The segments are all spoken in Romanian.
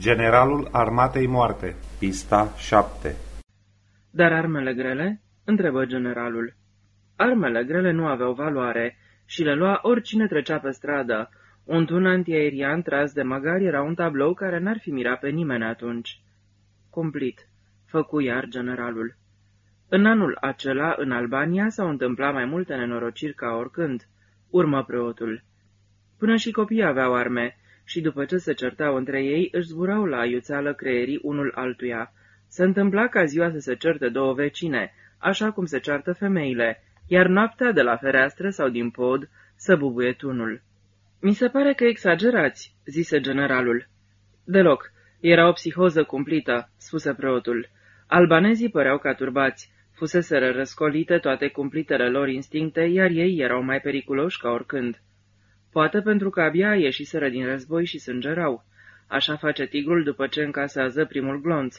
Generalul Armatei Moarte Pista 7 Dar armele grele? întrebă generalul. Armele grele nu aveau valoare și le lua oricine trecea pe stradă. Un tun antiaerian tras de magari era un tablou care n-ar fi mirat pe nimeni atunci. Cumplit, făcu iar generalul. În anul acela, în Albania, s-au întâmplat mai multe nenorociri ca oricând, urmă preotul. Până și copiii aveau arme și după ce se certau între ei, își zburau la iuțeală creierii unul altuia. Se întâmpla ca ziua să se certe două vecine, așa cum se ceartă femeile, iar noaptea de la fereastră sau din pod să bubuie tunul. Mi se pare că exagerați," zise generalul. Deloc. Era o psihoză cumplită," spuse preotul. Albanezii păreau ca turbați. Fuseseră răscolite toate cumplitele lor instincte, iar ei erau mai periculoși ca oricând. Poate pentru că abia ieșiseră din război și sângerau. Așa face tigrul după ce încasează primul glonț.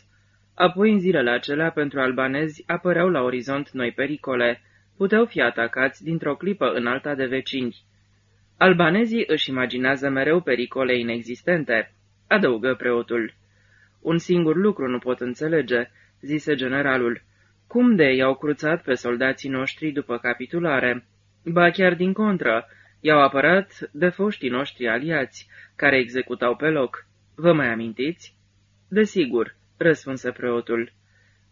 Apoi, în zilele acelea, pentru albanezi, apăreau la orizont noi pericole. Puteau fi atacați dintr-o clipă în alta de vecini. Albanezii își imaginează mereu pericole inexistente, adăugă preotul. Un singur lucru nu pot înțelege, zise generalul. Cum de i-au cruțat pe soldații noștri după capitulare? Ba chiar din contră, i-au apărat de foștii noștri aliați, care executau pe loc. Vă mai amintiți? Desigur, răspunse preotul.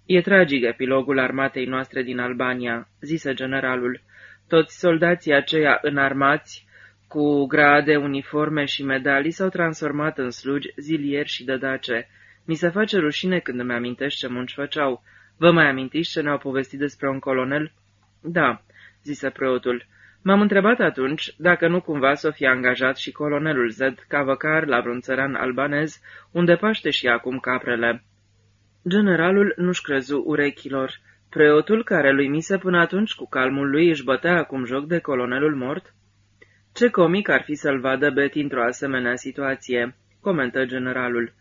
E tragic epilogul armatei noastre din Albania, zise generalul. Toți soldații aceia înarmați, cu grade, uniforme și medalii, s-au transformat în slugi, zilieri și dădace. Mi se face rușine când îmi amintești ce munci făceau. Vă mai amintiți ce ne-au povestit despre un colonel? Da, zise preotul. M-am întrebat atunci dacă nu cumva s-o fi angajat și colonelul Z ca văcar la vreun țăran albanez, unde paște și acum caprele. Generalul nu-și crezu urechilor. Preotul, care lui mise până atunci cu calmul lui, își bătea acum joc de colonelul mort? Ce comic ar fi să-l vadă Betty într-o asemenea situație, comentă generalul.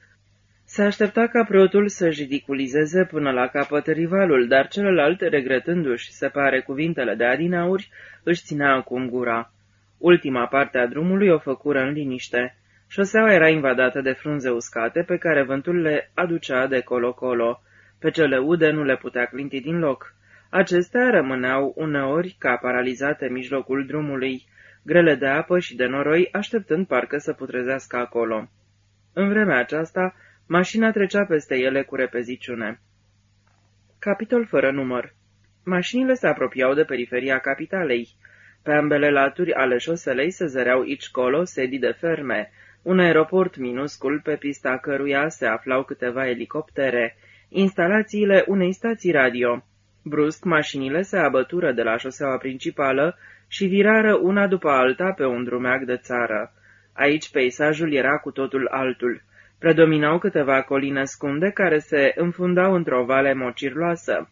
Se aștepta ca preotul să-și ridiculizeze până la capăt rivalul, dar celălalt, regretându-și, se pare cuvintele de adinauri, își ținea acum gura. Ultima parte a drumului o făcură în liniște. Șoseaua era invadată de frunze uscate, pe care vântul le aducea de colo-colo. Pe cele ude nu le putea clinti din loc. Acestea rămâneau uneori ca paralizate în mijlocul drumului, grele de apă și de noroi, așteptând parcă să putrezească acolo. În vremea aceasta, mașina trecea peste ele cu repeziciune. Capitol fără număr Mașinile se apropiau de periferia capitalei. Pe ambele laturi ale șoselei se zăreau aici colo sedii de ferme, un aeroport minuscul pe pista căruia se aflau câteva elicoptere, instalațiile unei stații radio. Brusc, mașinile se abătură de la șoseaua principală și virară una după alta pe un drumeac de țară. Aici peisajul era cu totul altul. Predominau câteva coline scunde care se înfundau într-o vale mocirloasă.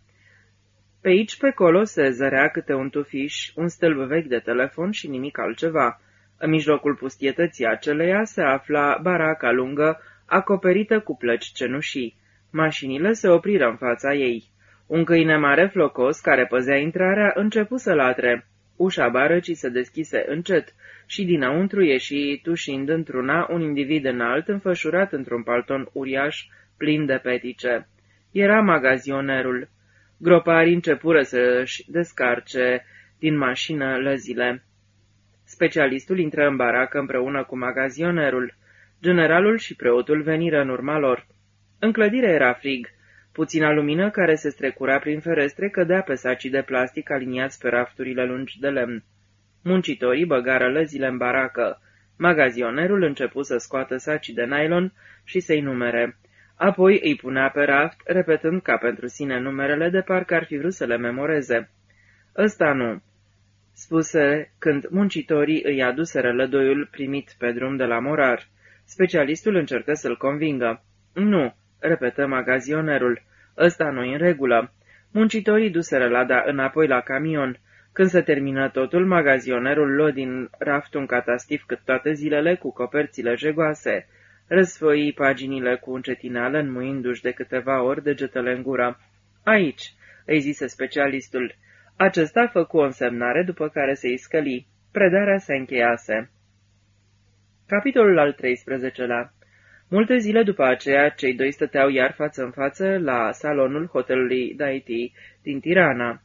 Pe aici, pe colo, se zărea câte un tufiș, un stâlp vechi de telefon și nimic altceva. În mijlocul pustietății aceleia se afla baraca lungă, acoperită cu plăci cenușii. Mașinile se opriră în fața ei. Un câine mare flocos, care păzea intrarea, începu să latre. Ușa barăcii se deschise încet și dinăuntru ieși, tușind într-una, un individ înalt, înfășurat într-un palton uriaș, plin de petice. Era magazionerul. Groparii începură să-și descarce din mașină lăzile. Specialistul intră în baracă împreună cu magazionerul. Generalul și preotul veniră în urma lor. În clădire era frig. Puțina lumină care se strecura prin ferestre cădea pe sacii de plastic aliniați pe rafturile lungi de lemn. Muncitorii băgară lăzile în baracă. Magazionerul începu să scoată sacii de nylon și să-i numere. Apoi îi punea pe raft, repetând ca pentru sine numerele de parcă ar fi vrut să le memoreze. Ăsta nu, spuse când muncitorii îi aduseră lădoiul primit pe drum de la morar. Specialistul încercă să-l convingă. Nu, repetă magazionerul, ăsta nu în regulă. Muncitorii duseră lada înapoi la camion. Când se termină totul, magazionerul luă din raft un catastif cât toate zilele cu coperțile jegoase. Răsfoi paginile cu încetinală, înmuindu-și de câteva ori degetele în gură. Aici, îi zise specialistul. Acesta făcu o însemnare, după care se iscăli. Predarea se încheiase. Capitolul al 13-lea Multe zile după aceea, cei doi stăteau iar față în față la salonul hotelului Daiti din Tirana.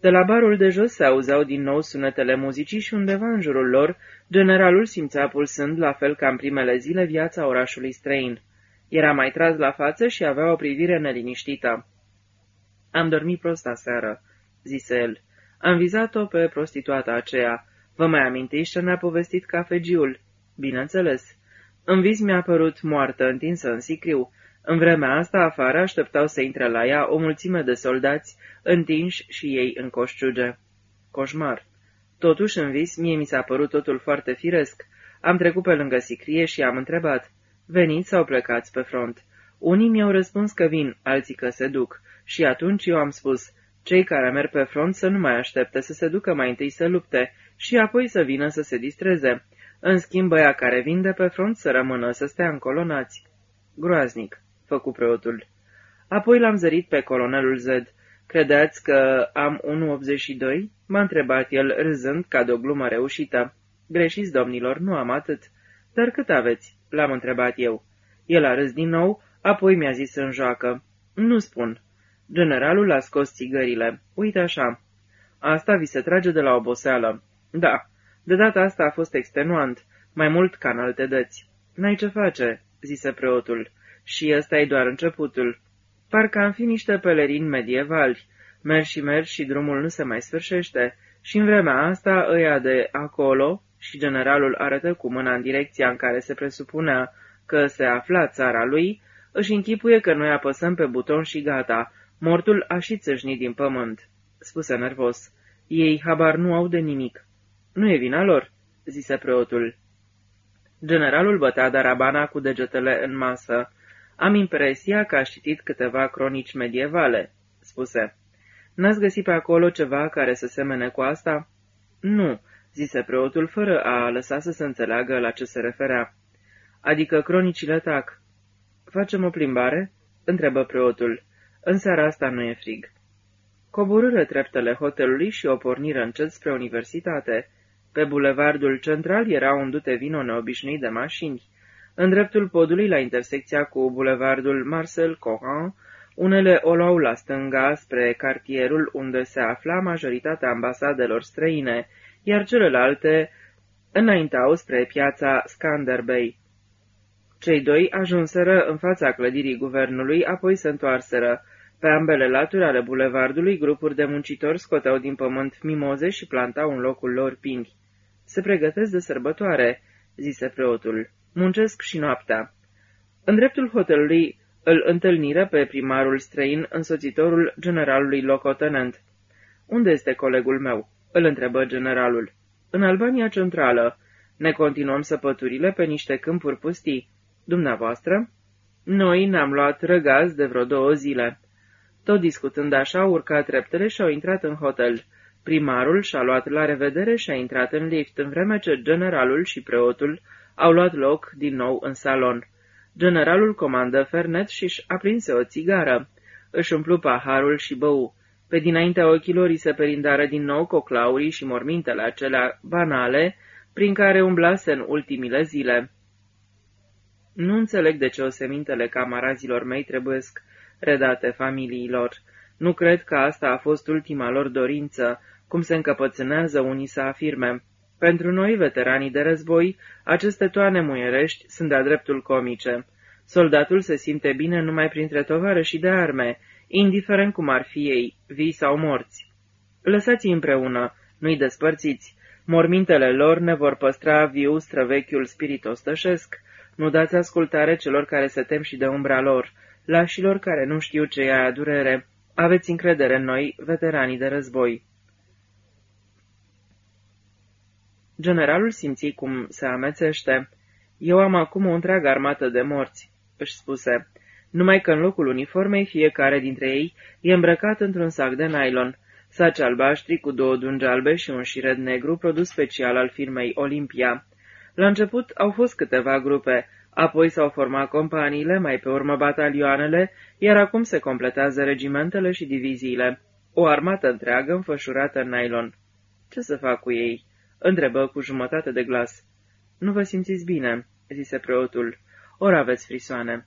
De la barul de jos se auzeau din nou sunetele muzicii și undeva în jurul lor, generalul simțea pulsând, la fel ca în primele zile, viața orașului străin. Era mai tras la față și avea o privire neliniștită. Am dormit prost aseară," zise el. Am vizat-o pe prostituata aceea. Vă mai amintiți ce ne-a povestit cafegiul?" Bineînțeles." În vis mi-a părut moartă, întinsă în sicriu. În vremea asta, afară, așteptau să intre la ea o mulțime de soldați, întinși și ei în coșciuge. Coșmar. Totuși, în vis, mie mi s-a părut totul foarte firesc. Am trecut pe lângă sicrie și am întrebat. Veniți sau plecați pe front? Unii mi-au răspuns că vin, alții că se duc. Și atunci eu am spus, cei care merg pe front să nu mai aștepte să se ducă mai întâi să lupte și apoi să vină să se distreze. În schimb, băia care vin de pe front să rămână să stea încolonați. Groaznic, făcu preotul. Apoi l-am zărit pe colonelul Z. Credeți că am 1,82? M-a întrebat el, râzând ca de o glumă reușită. Greșiți, domnilor, nu am atât. Dar cât aveți? L-am întrebat eu. El a râs din nou, apoi mi-a zis în joacă. Nu spun. Generalul a scos țigările. Uite așa. Asta vi se trage de la oboseală. Da, de data asta a fost extenuant, mai mult ca în alte dăți. N-ai ce face, zise preotul, și ăsta e doar începutul. Parcă am fi niște pelerini medievali. Mergi și mergi și drumul nu se mai sfârșește. Și în vremea asta, ăia de acolo, și generalul arătă cu mâna în direcția în care se presupunea că se afla țara lui, își închipuie că noi apăsăm pe buton și gata, mortul a și țâșnit din pământ. Spuse nervos. Ei habar nu au de nimic. Nu e vina lor, zise preotul. Generalul bătea darabana cu degetele în masă. Am impresia că a citit câteva cronici medievale, spuse. N-ați găsit pe acolo ceva care să semene cu asta? Nu, zise preotul fără a lăsa să se înțeleagă la ce se referea. Adică cronicile tac. Facem o plimbare? întrebă preotul. În seara asta nu e frig. Coborâre treptele hotelului și o porniră încet spre universitate. Pe bulevardul central era un dute vino neobișnuit de mașini. În dreptul podului, la intersecția cu bulevardul Marcel Coran, unele o luau la stânga spre cartierul unde se afla majoritatea ambasadelor străine, iar celelalte înaintau spre piața Skanderbeg. Cei doi ajunseră în fața clădirii guvernului, apoi se întoarseră. Pe ambele laturi ale bulevardului, grupuri de muncitori scoteau din pământ mimoze și plantau în locul lor pini. Se pregătesc de sărbătoare," zise preotul. Muncesc și noaptea." În dreptul hotelului îl întâlniră pe primarul străin, însoțitorul generalului locotenent. Unde este colegul meu?" îl întrebă generalul. În Albania Centrală. Ne continuăm săpăturile pe niște câmpuri pustii. Dumneavoastră?" Noi ne-am luat răgaz de vreo două zile." Tot discutând așa, au urcat treptele și au intrat în hotel. Primarul și-a luat la revedere și a intrat în lift, în vreme ce generalul și preotul au luat loc din nou în salon. Generalul comandă fernet și-și aprinse o țigară. Își umplu paharul și bău. Pe dinaintea ochilor îi se perindară din nou coclaurii și mormintele acelea banale prin care umblase în ultimile zile. Nu înțeleg de ce osemintele camarazilor mei trebuiesc redate familiilor. Nu cred că asta a fost ultima lor dorință, cum se încăpățânează unii să afirme. Pentru noi, veteranii de război, aceste toane muierești sunt de-a dreptul comice. Soldatul se simte bine numai printre tovarăși de arme, indiferent cum ar fi ei, vii sau morți. Lăsați-i împreună, nu-i despărțiți. Mormintele lor ne vor păstra viu străvechiul spirit ostășesc. Nu dați ascultare celor care se tem și de umbra lor, lașilor care nu știu ce e aia durere. Aveți încredere în noi, veteranii de război. Generalul simți cum se amețește. Eu am acum o întreagă armată de morți, își spuse, numai că în locul uniformei fiecare dintre ei e îmbrăcat într-un sac de nylon, saci albaștri cu două dungi albe și un șiret negru produs special al firmei Olimpia. La început au fost câteva grupe, apoi s-au format companiile, mai pe urmă batalioanele, iar acum se completează regimentele și diviziile. O armată întreagă înfășurată în nylon. Ce să fac cu ei?" Întrebă cu jumătate de glas. Nu vă simțiți bine," zise preotul. ori aveți frisoane.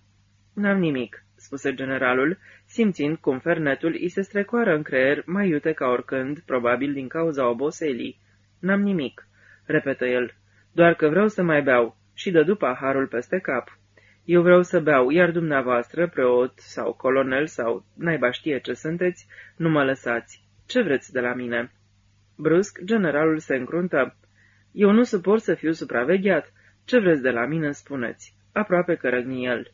N-am nimic, spuse generalul, simțind cum fernetul îi se strecoară în creier mai iute ca oricând, probabil din cauza oboselii. N-am nimic, repetă el, doar că vreau să mai beau și dădu paharul peste cap. Eu vreau să beau, iar dumneavoastră, preot sau colonel sau naiba știe ce sunteți, nu mă lăsați. Ce vreți de la mine?" Brusc, generalul se încruntă. Eu nu suport să fiu supravegheat. Ce vreți de la mine, spuneți?" Aproape că răgni el.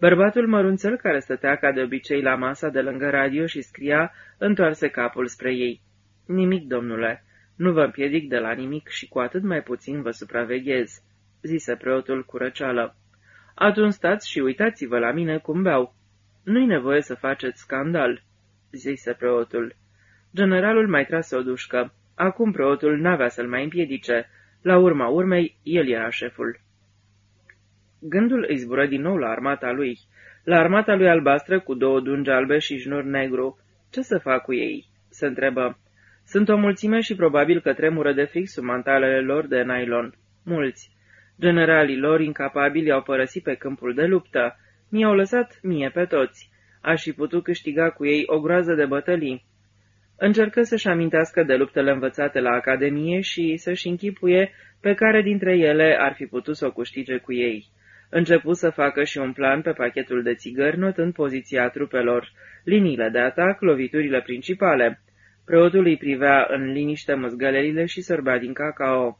Bărbatul mărunțel care stătea ca de obicei la masa de lângă radio și scria, întoarse capul spre ei. Nimic, domnule. Nu vă împiedic de la nimic și cu atât mai puțin vă supraveghez," zise preotul cu răceală. Atunci stați și uitați-vă la mine cum beau. Nu-i nevoie să faceți scandal," zise preotul. Generalul mai trase o dușcă. Acum preotul n-avea să-l mai împiedice. La urma urmei, el era șeful. Gândul îi zbură din nou la armata lui. La armata lui albastră cu două dungi albe și jnur negru. Ce să fac cu ei? se întrebă. Sunt o mulțime și probabil că tremură de fix sub mantalele lor de nylon. Mulți. Generalii lor incapabili au părăsit pe câmpul de luptă. Mi-au lăsat mie pe toți. Aș fi putut câștiga cu ei o groază de bătălii. Încercă să-și amintească de luptele învățate la Academie și să-și închipuie pe care dintre ele ar fi putut să o câștige cu ei. Începu să facă și un plan pe pachetul de țigări, notând poziția trupelor, liniile de atac, loviturile principale. Preotul îi privea în liniște măzgălerile și sărbea din cacao.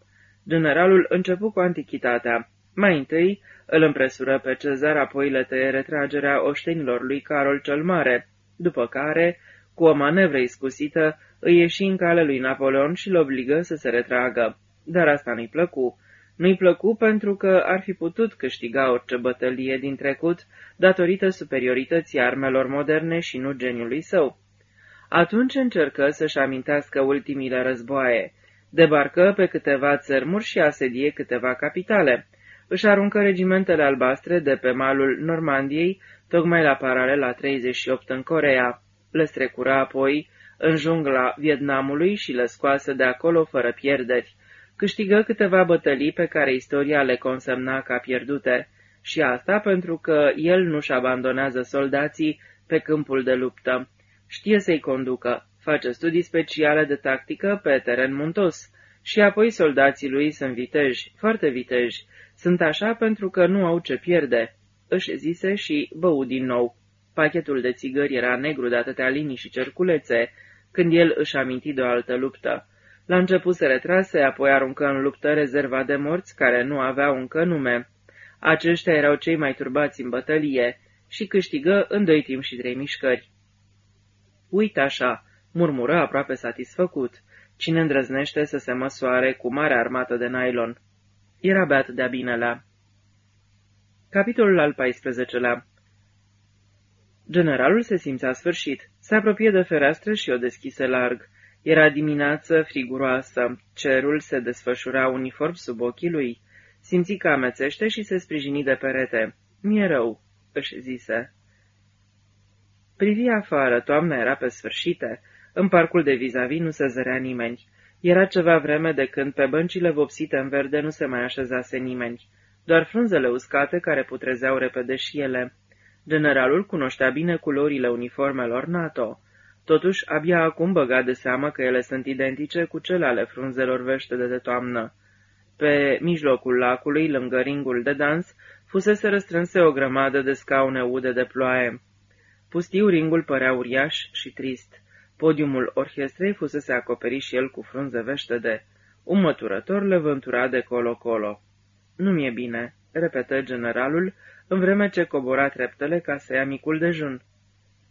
Generalul începu cu antichitatea. Mai întâi îl împresură pe cezar, apoi le tăie retragerea oștenilor lui Carol cel Mare, după care, cu o manevră iscusită, îi ieși în cale lui Napoleon și îl obligă să se retragă. Dar asta nu-i plăcu. Nu-i plăcu pentru că ar fi putut câștiga orice bătălie din trecut datorită superiorității armelor moderne și nu geniului său. Atunci încercă să-și amintească ultimile războaie. Debarcă pe câteva țărmuri și asedie câteva capitale. Își aruncă regimentele albastre de pe malul Normandiei, tocmai la paralela 38 în Corea. Le strecura apoi în jungla Vietnamului și le scoase de acolo fără pierderi. Câștigă câteva bătălii pe care istoria le consemna ca pierdute, și asta pentru că el nu-și abandonează soldații pe câmpul de luptă. Știe să-i conducă, face studii speciale de tactică pe teren muntos, și apoi soldații lui sunt viteji, foarte viteji, sunt așa pentru că nu au ce pierde, își zise și bău din nou. Pachetul de țigări era negru de atâtea linii și cerculețe, când el își aminti de o altă luptă. La început se retrase, apoi aruncă în luptă rezerva de morți care nu aveau încă nume. Aceștia erau cei mai turbați în bătălie și câștigă în doi timp și trei mișcări. Uită așa, murmură aproape satisfăcut. Cine îndrăznește să se măsoare cu mare armată de nylon? Era beat de-a binelea. Capitolul al 14-lea Generalul se simțea sfârșit. Se apropie de fereastră și o deschise larg. Era dimineață friguroasă. Cerul se desfășura uniform sub ochii lui. Simți că amețește și se sprijini de perete. Mi-e rău, își zise. Privi afară, toamna era pe sfârșite. În parcul de vis-a-vis nu se zărea nimeni. Era ceva vreme de când pe băncile vopsite în verde nu se mai așezase nimeni. Doar frunzele uscate care putrezeau repede și ele. Generalul cunoștea bine culorile uniformelor NATO. Totuși, abia acum băga de seamă că ele sunt identice cu cele ale frunzelor veștede de toamnă. Pe mijlocul lacului, lângă ringul de dans, fusese răstrânse o grămadă de scaune ude de ploaie. Pustiu ringul părea uriaș și trist. Podiumul orchestrei fusese acoperit și el cu frunze veștede. Un măturător le vântura de colo-colo. Nu mi-e bine," repetă generalul, în vreme ce cobora treptele ca să ia micul dejun.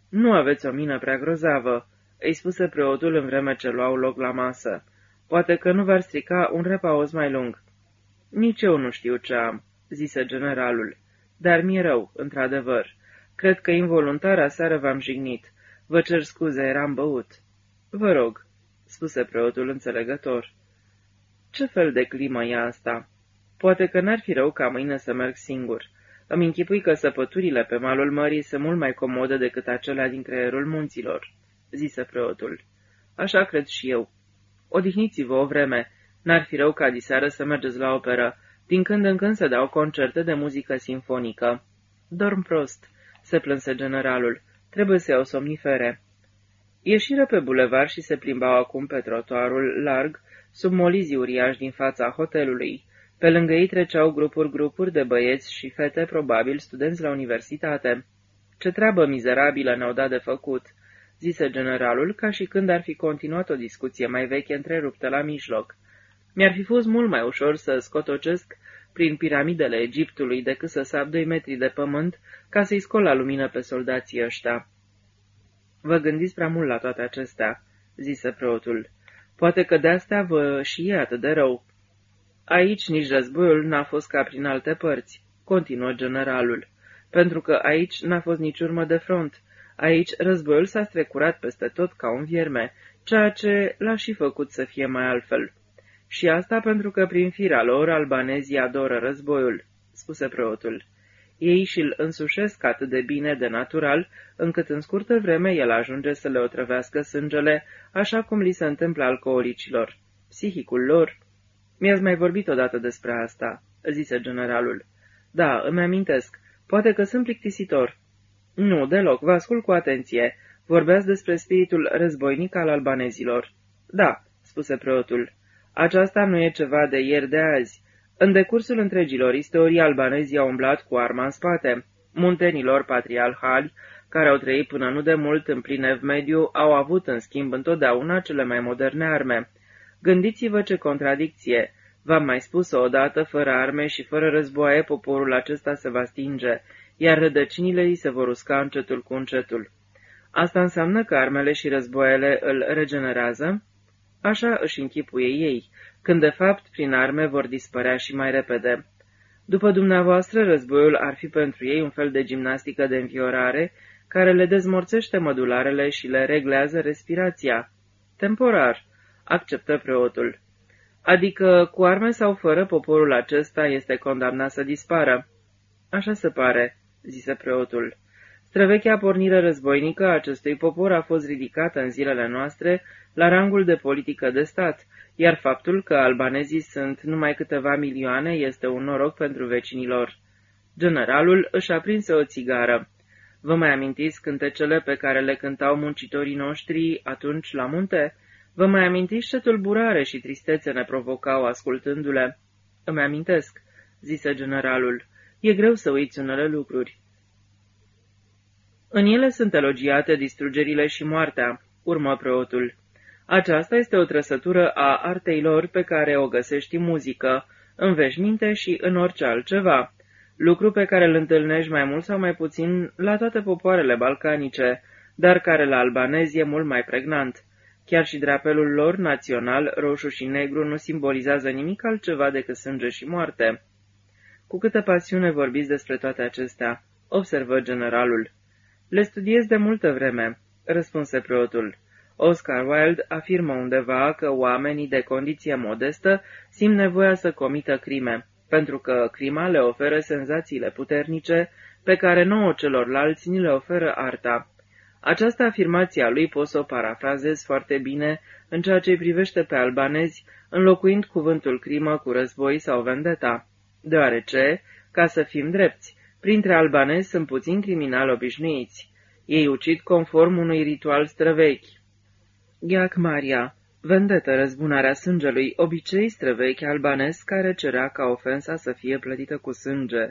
Nu aveți o mină prea grozavă," îi spuse preotul în vreme ce luau loc la masă. Poate că nu v-ar strica un repaus mai lung." Nici eu nu știu ce am," zise generalul, dar mi-e rău, într-adevăr. Cred că involuntar aseară v-am jignit. Vă cer scuze, eram băut." Vă rog," spuse preotul înțelegător. Ce fel de climă e asta? Poate că n-ar fi rău ca mâine să merg singur." Îmi închipui că săpăturile pe malul mării sunt mult mai comode decât acelea din creierul munților, zise preotul. Așa cred și eu. Odihniți-vă o vreme. N-ar fi rău ca diseară să mergeți la operă. Din când în când se dau concerte de muzică sinfonică. Dorm prost, se plânse generalul. Trebuie să iau somnifere. Ieșiră pe bulevar și se plimbau acum pe trotuarul larg, sub molizii uriași din fața hotelului. Pe lângă ei treceau grupuri-grupuri de băieți și fete, probabil studenți la universitate. Ce treabă mizerabilă ne-au dat de făcut!" zise generalul, ca și când ar fi continuat o discuție mai veche întreruptă la mijloc. Mi-ar fi fost mult mai ușor să scotocesc prin piramidele Egiptului decât să sap doi metri de pământ ca să-i scol la lumină pe soldații ăștia. Vă gândiți prea mult la toate acestea, zise preotul. Poate că de-astea vă și e atât de rău. Aici nici războiul n-a fost ca prin alte părți, continuă generalul, pentru că aici n-a fost nici urmă de front. Aici războiul s-a strecurat peste tot ca un vierme, ceea ce l-a și făcut să fie mai altfel. Și asta pentru că prin firea lor albanezii adoră războiul, spuse preotul. Ei și-l însușesc atât de bine de natural, încât în scurtă vreme el ajunge să le otrăvească sângele, așa cum li se întâmplă alcoolicilor. Psihicul lor... Mi-ați mai vorbit odată despre asta, zise generalul. Da, îmi amintesc. Poate că sunt plictisitor. Nu, deloc, vă ascult cu atenție. Vorbeați despre spiritul războinic al albanezilor. Da, spuse preotul. Aceasta nu e ceva de ieri de azi. În decursul întregilor istorii, albanezii au umblat cu arma în spate. Muntenilor patriarhali, care au trăit până nu de mult în plin ev mediu, au avut în schimb întotdeauna cele mai moderne arme. Gândiți-vă ce contradicție! V-am mai spus-o odată, fără arme și fără războaie, poporul acesta se va stinge, iar rădăcinile îi se vor usca încetul cu încetul. Asta înseamnă că armele și războaiele îl regenerează? Așa își închipuie ei, când de fapt prin arme vor dispărea și mai repede. După dumneavoastră, războiul ar fi pentru ei un fel de gimnastică de înviorare, care le dezmorțește mădularele și le reglează respirația. Temporar, acceptă preotul. Adică, cu arme sau fără, poporul acesta este condamnat să dispară. Așa se pare, zise preotul. Străvechea pornire războinică a acestui popor a fost ridicată în zilele noastre la rangul de politică de stat, iar faptul că albanezii sunt numai câteva milioane este un noroc pentru vecinilor. Generalul își aprinse o țigară. Vă mai amintiți cântecele pe care le cântau muncitorii noștri atunci la munte? Vă mai amintiți ce tulburare și tristețe ne provocau ascultându-le? Îmi amintesc, zise generalul. E greu să uiți unele lucruri. În ele sunt elogiate distrugerile și moartea, urmă preotul. Aceasta este o trăsătură a artei lor pe care o găsești în muzică, în veșminte și în orice altceva, lucru pe care îl întâlnești mai mult sau mai puțin la toate popoarele balcanice, dar care la albanezi e mult mai pregnant. Chiar și drapelul lor național, roșu și negru, nu simbolizează nimic altceva decât sânge și moarte. Cu câtă pasiune vorbiți despre toate acestea, observă generalul. Le studiez de multă vreme, răspunse preotul. Oscar Wilde afirmă undeva că oamenii de condiție modestă simt nevoia să comită crime, pentru că crima le oferă senzațiile puternice pe care nouă celorlalți ni le oferă arta. Această afirmație a lui pot să o parafrazez foarte bine în ceea ce privește pe albanezi, înlocuind cuvântul crimă cu război sau vendeta, deoarece, ca să fim drepți, printre albanezi sunt puțini criminali obișnuiți. Ei ucid conform unui ritual străvechi, Gheac Maria, vendetă răzbunarea sângelui, obicei străvechi albanesc care cerea ca ofensa să fie plătită cu sânge.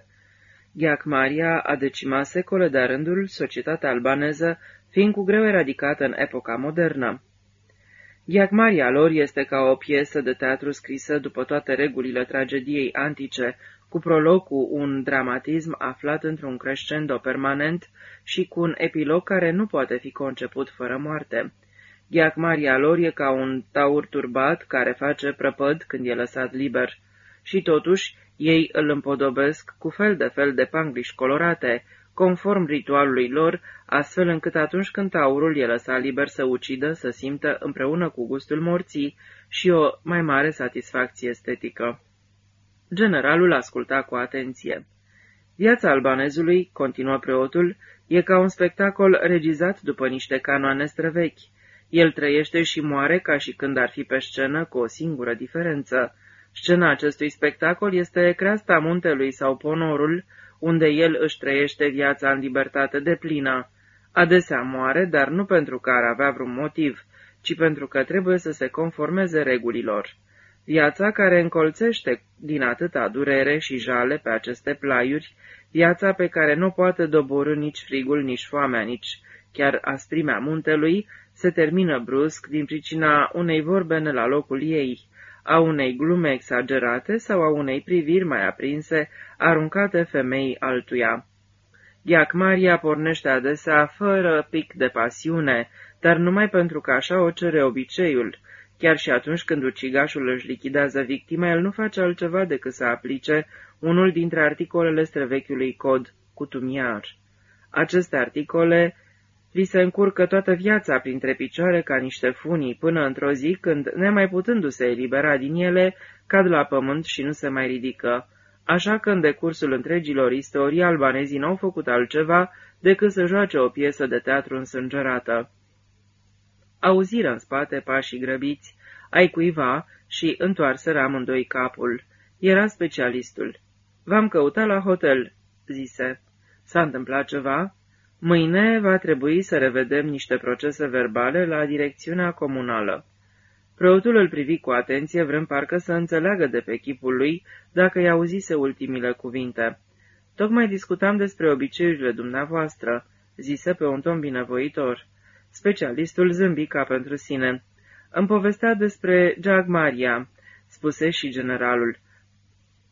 Gheac Maria a decimat secole de rândul societatea albaneză, fiind cu greu eradicată în epoca modernă. Gheac Maria lor este ca o piesă de teatru scrisă după toate regulile tragediei antice, cu prolog cu un dramatism aflat într-un crescendo permanent și cu un epilog care nu poate fi conceput fără moarte. Gheacmaria lor e ca un taur turbat care face prăpăd când e lăsat liber. Și totuși, ei îl împodobesc cu fel de fel de pangliși colorate, conform ritualului lor, astfel încât atunci când taurul e lăsat liber să ucidă, să simtă împreună cu gustul morții și o mai mare satisfacție estetică. Generalul asculta cu atenție. Viața albanezului, continuă preotul, e ca un spectacol regizat după niște canoane străvechi. El trăiește și moare ca și când ar fi pe scenă cu o singură diferență, Scena acestui spectacol este creasta muntelui sau ponorul, unde el își trăiește viața în libertate de plină. Adesea moare, dar nu pentru că ar avea vreun motiv, ci pentru că trebuie să se conformeze regulilor. Viața care încolțește din atâta durere și jale pe aceste plaiuri, viața pe care nu poate doborâ nici frigul, nici foamea, nici chiar asprimea muntelui, se termină brusc din pricina unei vorbene la locul ei, a unei glume exagerate sau a unei priviri mai aprinse aruncate femeii altuia. Iac Maria pornește adesea fără pic de pasiune, dar numai pentru că așa o cere obiceiul. Chiar și atunci când ucigașul își lichidează victima, el nu face altceva decât să aplice unul dintre articolele străvechiului cod cutumiar. Aceste articole li se încurcă toată viața printre picioare ca niște funii, până într-o zi când, nemai putându-se elibera din ele, cad la pământ și nu se mai ridică. Așa că în decursul întregilor istorii, albanezii n-au făcut altceva decât să joace o piesă de teatru însângerată. Auziră în spate pașii grăbiți, ai cuiva și întoarseră amândoi capul. Era specialistul. V-am căutat la hotel," zise. S-a întâmplat ceva?" Mâine va trebui să revedem niște procese verbale la direcțiunea comunală. Preotul îl privi cu atenție, vrem parcă să înțeleagă de pe chipul lui dacă i auzise ultimile cuvinte. Tocmai discutam despre obiceiurile dumneavoastră, zise pe un ton binevoitor. Specialistul zâmbi ca pentru sine. Îmi povestea despre Maria, spuse și generalul.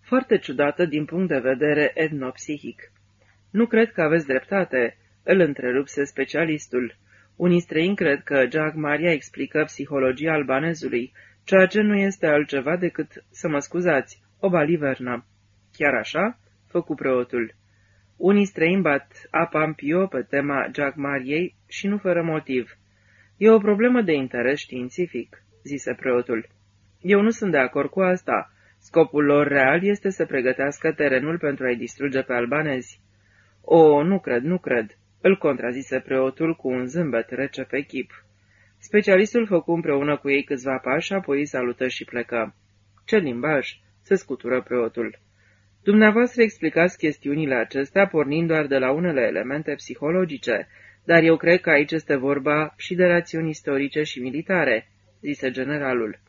Foarte ciudată din punct de vedere etnopsihic. Nu cred că aveți dreptate, îl întrerupse specialistul. Unii străini cred că Jack Maria explică psihologia albanezului, ceea ce nu este altceva decât, să mă scuzați, o balivernă. Chiar așa? făcu preotul. Unii străini bat apa în pio pe tema Jack Mariei și nu fără motiv. E o problemă de interes științific, zise preotul. Eu nu sunt de acord cu asta. Scopul lor real este să pregătească terenul pentru a-i distruge pe albanezi. O, nu cred, nu cred îl contrazise preotul cu un zâmbet rece pe chip. Specialistul făcu împreună cu ei câțiva pași, apoi salută și plecă. Ce limbaj!" se scutură preotul. Dumneavoastră explicați chestiunile acestea pornind doar de la unele elemente psihologice, dar eu cred că aici este vorba și de rațiuni istorice și militare," zise generalul.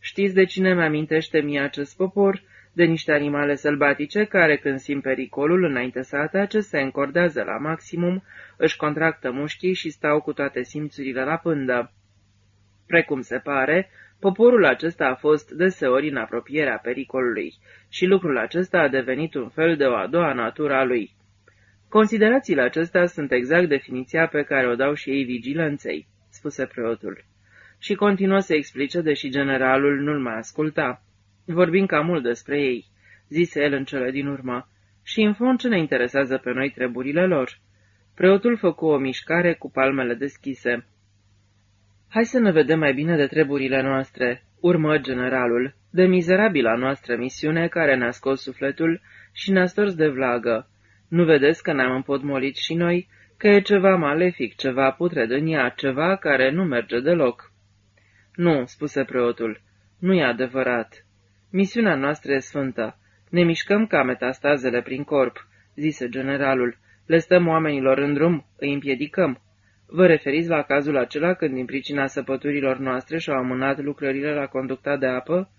Știți de cine mi-amintește mie acest popor?" De niște animale sălbatice care, când simt pericolul înainte să atace, se încordează la maximum, își contractă mușchii și stau cu toate simțurile la pândă. Precum se pare, poporul acesta a fost deseori în apropierea pericolului și lucrul acesta a devenit un fel de o a doua natură a lui. Considerațiile acestea sunt exact definiția pe care o dau și ei vigilenței, spuse preotul. Și continuă să explice, deși generalul nu-l mai asculta. Vorbim cam mult despre ei, zise el în cele din urmă, și în fond ce ne interesează pe noi treburile lor. Preotul făcu o mișcare cu palmele deschise. Hai să ne vedem mai bine de treburile noastre, urmă generalul, de mizerabila noastră misiune care ne-a scos sufletul și ne-a stors de vlagă. Nu vedeți că ne-am împodmolit și noi, că e ceva malefic, ceva putred în ea, ceva care nu merge deloc. Nu, spuse preotul, nu e adevărat. Misiunea noastră e sfântă. Ne mișcăm ca metastazele prin corp, zise generalul. Le stăm oamenilor în drum, îi împiedicăm. Vă referiți la cazul acela când din pricina săpăturilor noastre și-au amânat lucrările la conducta de apă?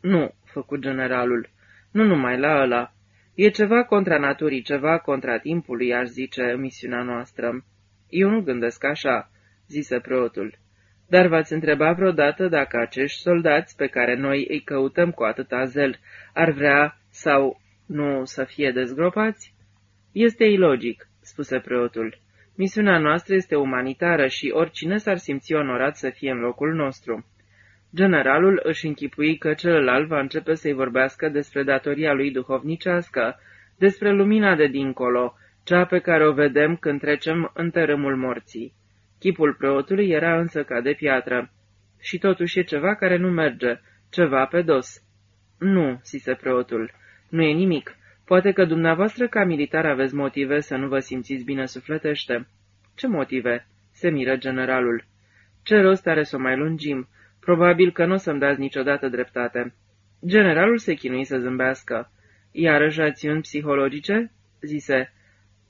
Nu, făcut generalul. Nu numai la ăla. E ceva contra naturii, ceva contra timpului, aș zice, misiunea noastră. Eu nu gândesc așa, zise preotul. Dar v-ați întrebat vreodată dacă acești soldați pe care noi îi căutăm cu atâta zel ar vrea sau nu să fie dezgropați? Este ilogic, spuse preotul. Misiunea noastră este umanitară și oricine s-ar simți onorat să fie în locul nostru. Generalul își închipui că celălalt va începe să-i vorbească despre datoria lui duhovnicească, despre lumina de dincolo, cea pe care o vedem când trecem în tărâmul morții. Chipul preotului era însă ca de piatră. Și totuși e ceva care nu merge, ceva pe dos. Nu, zise preotul, nu e nimic. Poate că dumneavoastră ca militar aveți motive să nu vă simțiți bine sufletește. Ce motive? se miră generalul. Ce rost are să o mai lungim? Probabil că nu o să-mi dați niciodată dreptate. Generalul se chinui să zâmbească. Iarăși rațiuni psihologice? zise.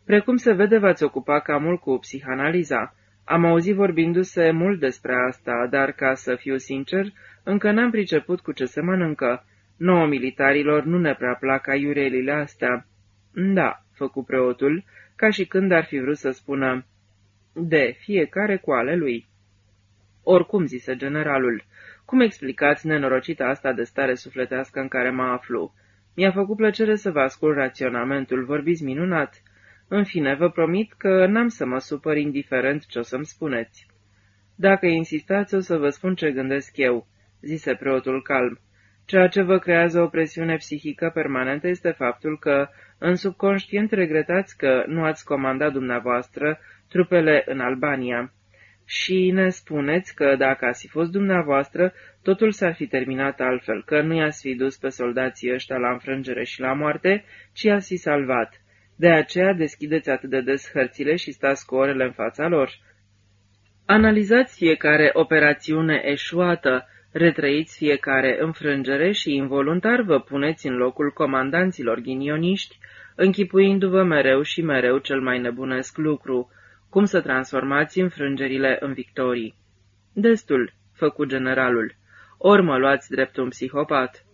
Precum se vede, v-ați ocupat cam mult cu psihanaliza. Am auzit vorbindu-se mult despre asta, dar, ca să fiu sincer, încă n-am priceput cu ce se mănâncă. Nouă militarilor nu ne prea plac aiurelile astea. Da, făcu preotul, ca și când ar fi vrut să spună, de fiecare cu ale lui. Oricum, zise generalul, cum explicați nenorocita asta de stare sufletească în care mă aflu? Mi-a făcut plăcere să vă ascult raționamentul, vorbiți minunat. În fine, vă promit că n-am să mă supăr indiferent ce o să-mi spuneți. Dacă insistați, o să vă spun ce gândesc eu, zise preotul calm. Ceea ce vă creează o presiune psihică permanentă este faptul că, în subconștient, regretați că nu ați comandat dumneavoastră trupele în Albania. Și ne spuneți că, dacă ați fi fost dumneavoastră, totul s-ar fi terminat altfel, că nu i-ați fi dus pe soldații ăștia la înfrângere și la moarte, ci i-ați fi salvat. De aceea deschideți atât de des hărțile și stați cu orele în fața lor. Analizați fiecare operațiune eșuată, retrăiți fiecare înfrângere și involuntar vă puneți în locul comandanților ghinioniști, închipuindu-vă mereu și mereu cel mai nebunesc lucru, cum să transformați înfrângerile în victorii. Destul, făcu generalul, ori mă luați drept un psihopat.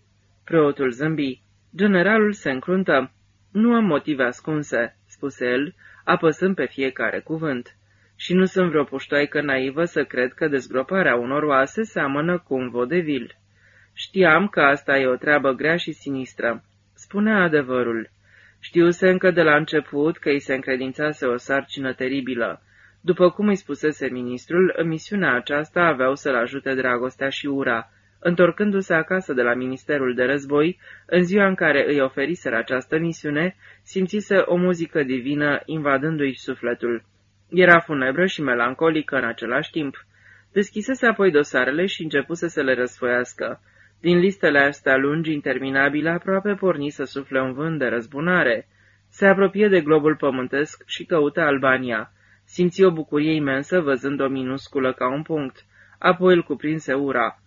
Preotul zâmbi. Generalul se încruntă. Nu am motive ascunse, spuse el, apăsând pe fiecare cuvânt. Și nu sunt vreo puștoaică naivă să cred că dezgroparea unor oase seamănă cu un vodevil. Știam că asta e o treabă grea și sinistră. Spunea adevărul. Știuse încă de la început că îi se încredințase o sarcină teribilă. După cum îi spusese ministrul, în misiunea aceasta aveau să-l ajute dragostea și ura. Întorcându-se acasă de la Ministerul de Război, în ziua în care îi oferiseră această misiune, simțise o muzică divină invadându-i sufletul. Era funebră și melancolică în același timp. Deschisese apoi dosarele și începuse să le răsfoiască. Din listele astea lungi, interminabile, aproape porni să sufle un vânt de răzbunare. Se apropie de globul pământesc și căută Albania. Simți o bucurie imensă văzând o minusculă ca un punct. Apoi îl cuprinse ura.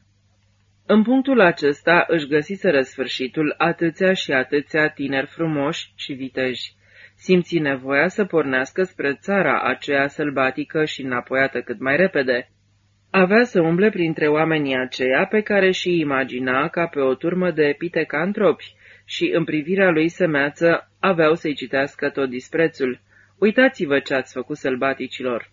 În punctul acesta își găsise răsfârșitul atâția și atâția tineri frumoși și viteji. Simți nevoia să pornească spre țara aceea sălbatică și înapoiată cât mai repede. Avea să umble printre oamenii aceia pe care și imagina ca pe o turmă de pitecantropi și în privirea lui semeață aveau să-i citească tot disprețul. Uitați-vă ce ați făcut sălbaticilor!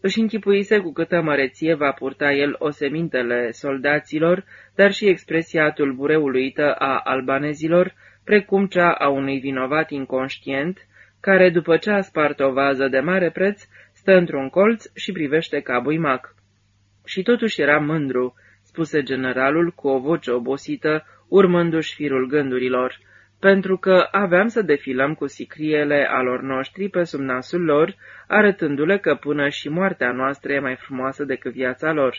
Își închipuise cu câtă măreție va purta el osemintele soldaților, dar și expresia tulbureuluită a albanezilor, precum cea a unui vinovat inconștient, care, după ce a spart o vază de mare preț, stă într-un colț și privește ca buimac. Și totuși era mândru, spuse generalul cu o voce obosită, urmându-și firul gândurilor, pentru că aveam să defilăm cu sicriele alor noștri pe sub nasul lor, arătându-le că până și moartea noastră e mai frumoasă decât viața lor.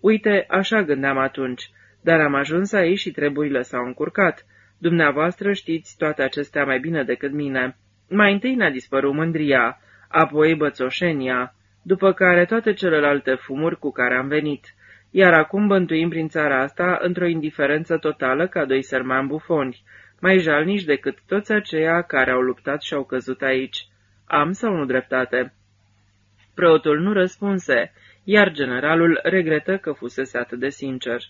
Uite, așa gândeam atunci, dar am ajuns aici și treburile s-au încurcat. Dumneavoastră știți toate acestea mai bine decât mine. Mai întâi ne-a dispărut mândria, apoi bățoșenia, după care toate celelalte fumuri cu care am venit, iar acum bântuim prin țara asta într-o indiferență totală ca doi sărmani bufoni, mai jalnici decât toți aceia care au luptat și au căzut aici. Am sau nu dreptate? Preotul nu răspunse, iar generalul regretă că fusese atât de sincer.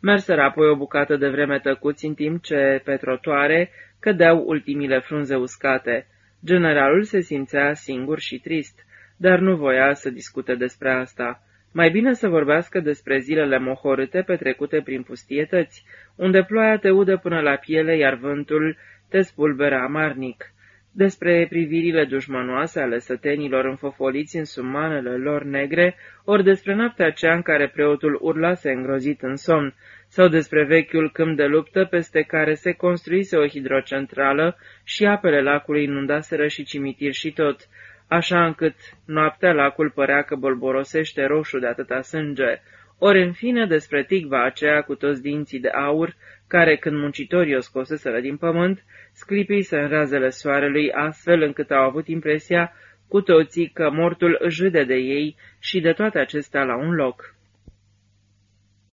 Merseră apoi o bucată de vreme tăcuți în timp ce, pe trotoare, cădeau ultimile frunze uscate. Generalul se simțea singur și trist dar nu voia să discute despre asta. Mai bine să vorbească despre zilele mohorâte petrecute prin pustietăți, unde ploaia te udă până la piele, iar vântul te spulberă amarnic. Despre privirile dușmanoase ale sătenilor înfofoliți în sumanele lor negre, ori despre noaptea aceea în care preotul urlase îngrozit în somn, sau despre vechiul câmp de luptă peste care se construise o hidrocentrală și apele lacului inundaseră și cimitir și tot, așa încât noaptea lacul părea că bolborosește roșu de atâta sânge, ori în fine despre ticva aceea cu toți dinții de aur, care, când muncitorii o scoseseră din pământ, sclipise în razele soarelui, astfel încât au avut impresia cu toții că mortul își râde de ei și de toate acestea la un loc.